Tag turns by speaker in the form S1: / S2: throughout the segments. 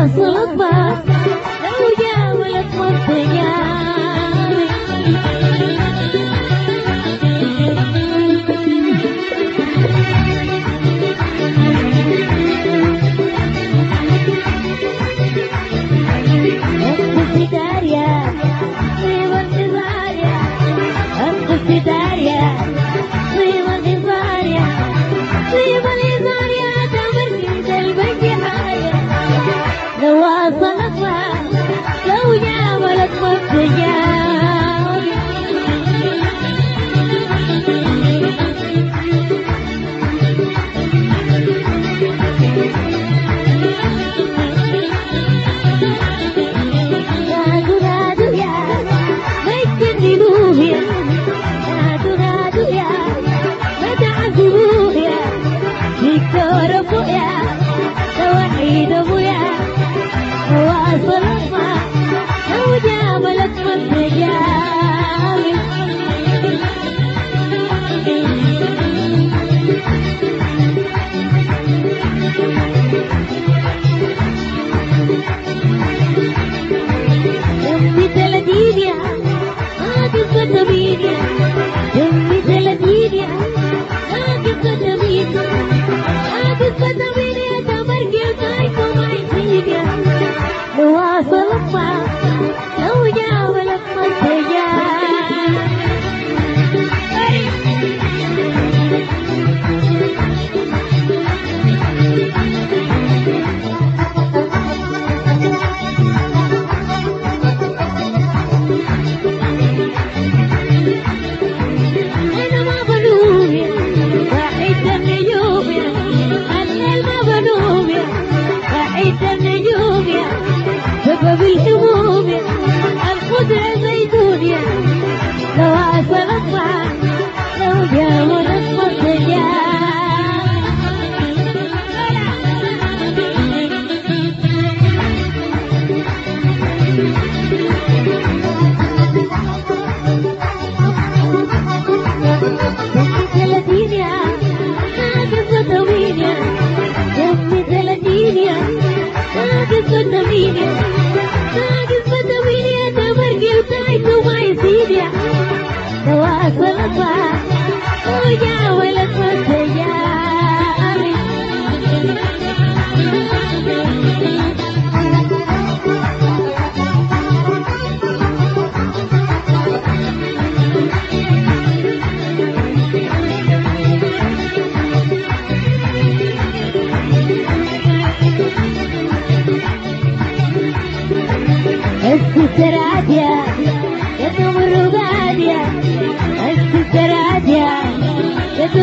S1: Rasulullah Thank. Oh, yeah. radia, ya tu radia, ya tu radia, ya tu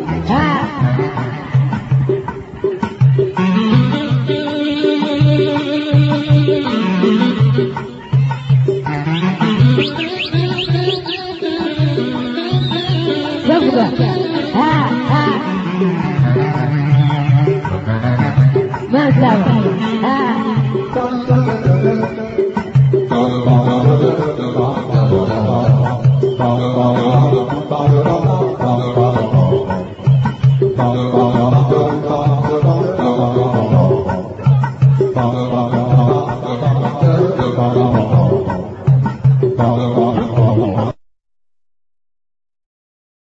S1: vida. Ah,